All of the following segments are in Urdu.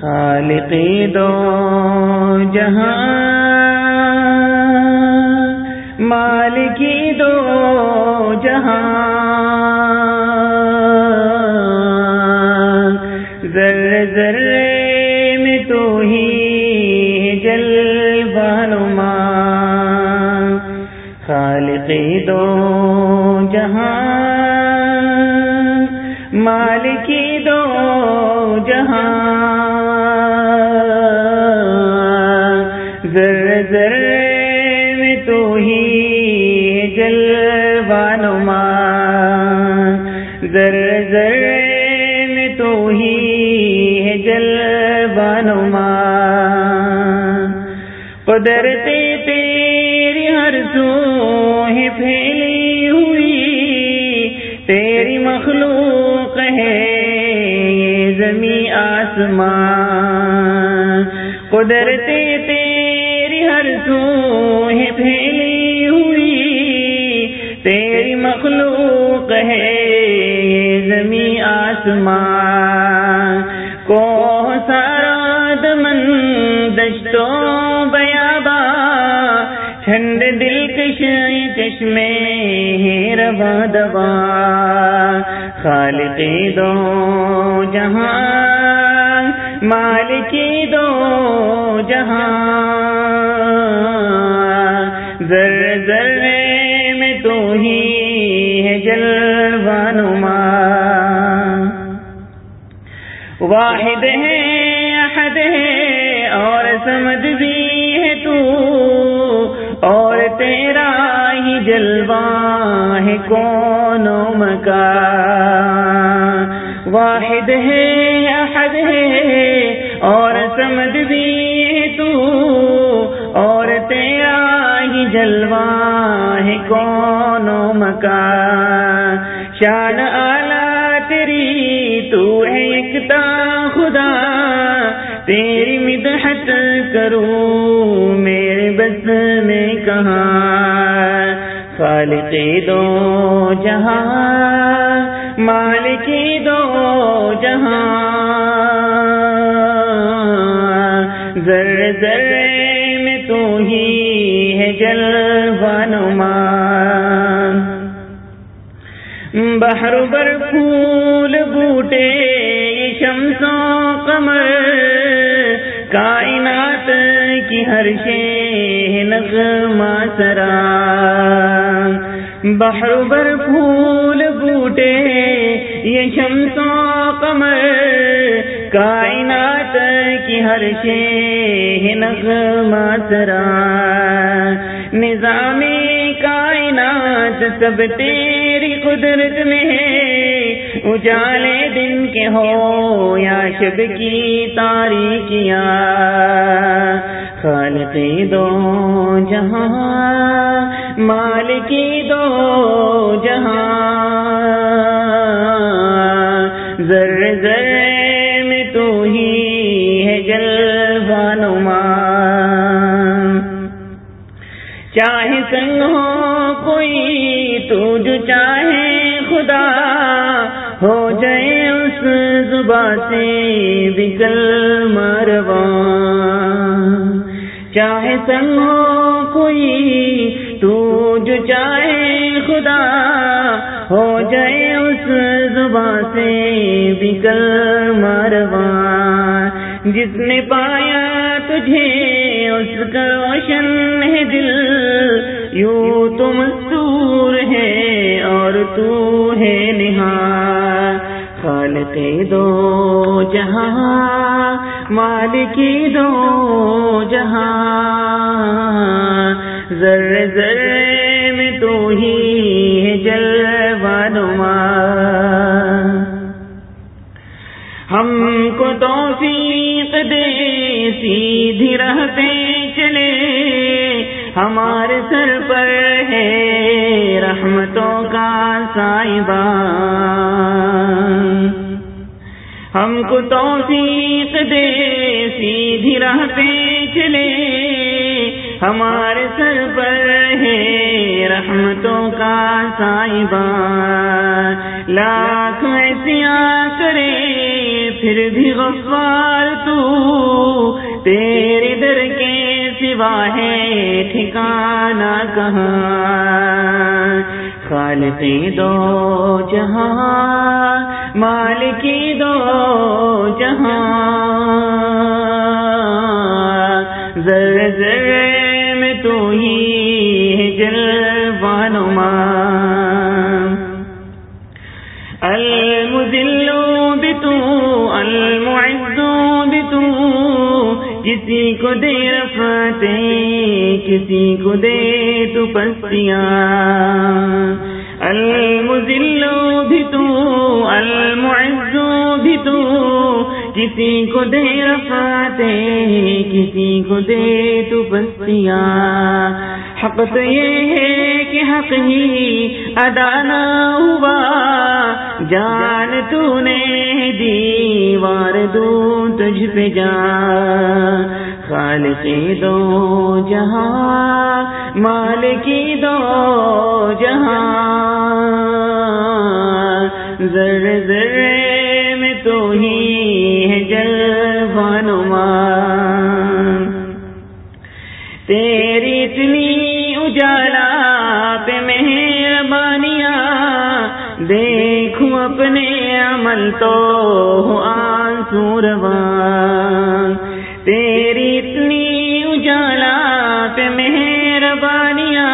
خالقی دو جہاں، مالکی دو جہاں ذر ذر میں تو ہی جل بانما خالقی دو جہاں، مالکی دو جہاں ذر میں تو ہی جل بانما قدرتے تیری ہر سو ہے پھیلی ہوئی، تیری مخلوق ہے یہ زمیں آسمان۔ قدرتے تیری ہر سو ہے پھیلی ہوئی، تیری مخلوق ہے آسمان کو سارا دمن دشتوں بیابا ٹھنڈ دل کش چشمے ربا دبا خالقی دو جہاں مالکی دو جہاں۔ ذر ذر میں تو ہی ہے جلوانما واحد ہے، احد ہے، اور سمجھ بھی ہے تو۔ اور تیرا ہی جلوہ ہے کون مکا واحد ہے، احد ہے، اور سمجھ بھی ہے تو۔ اور تیرا ہی جلوہ ہے کون مکا شان تو ہے اکتا خدا، تیری مدحت کروں میرے بس میں کہاں؟ خالقی دو جہاں مالکی دو جہاں۔ ذر ذر میں تو ہی ہے جلوانما بہر بر پھول بوٹے شمسوں قمر۔ کائنات کی ہر شے نغمہ سرا بہر بر پھول بوٹے، یہ شمسوں قمر۔ کائنات کی ہر شے نغمہ سرا نظام کائنات سب تیری قدرت میں ہے اجالے دن کے ہو یا شب کی تاریخیاں خالقی دو جہاں مالکی دو جہاں۔ ذر ذر میں تو ہی ہے جلوانما چاہے سنگ ہو کوئی تو جو چاہے خدا، ہو جائے اس زبا سے بکل مروا چاہے سنگ ہو کوئی تو جو چاہے خدا، ہو جائے اس زبا سے بکل مروا جس نے پایا تجھے، اس کا روشن ہے دل۔ یوں تو مستور ہے اور تو ہے نہا۔ خالقی دو جہاں مالکی دو جہاں۔ ذر ذر میں تو ہی ہے جلوانما ہم کو توفیق دے، سیدھی رہتے چلے۔ ہمارے سر پر ہے رحمتوں کا سائبہ ہم کو توفیق دے، سیدھی راہ پہ چلے۔ ہمارے سر پر ہے رحمتوں کا سائبہ لاکھ ایسیاں کرے، پھر بھی غفار تو۔ تیرے در کے سوا ہے ٹھکانا کہاں؟ خالقی دو جہاں مالکی دو جہاں۔ ذر ذر میں تو ہی کسی کو دے رفتے کسی کو دے تو پستیاں۔ المذل بھی تو، المعز بھی تو، کسی کو دے رفاتے کسی کو دے تو پستیاں۔ حق تو یہ ہے کہ حق ہی ادا نہ ہوا۔ جان تو نے دیوار دوں تجھ پہ جان خالق دو جہاں مالکی دو جہاں۔ ذر ذر میں تو ہی ہے جلوانما تیری اتنی اجالا پہ مہربانیاں دیکھوں اپنے عمل تو آنسو روان۔ تیری اتنی اجالا پہ مہربانیاں۔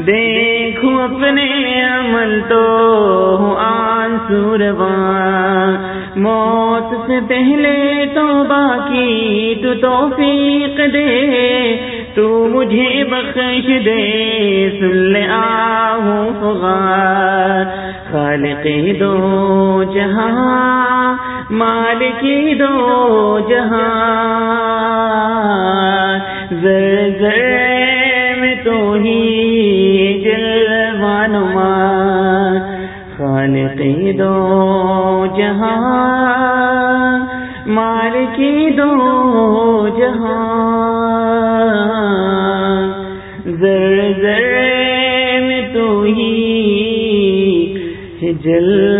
دیکھوں اپنے عمل تو آنسو روان۔ موت سے پہلے تو باقی تو توفیق دے۔ تو مجھے بخش دے، سن لے آہوں فغار۔ خالق دو جہاں، مالک دو جہاں۔ زر زر میں تو ہی زر زر میں تو ہی جل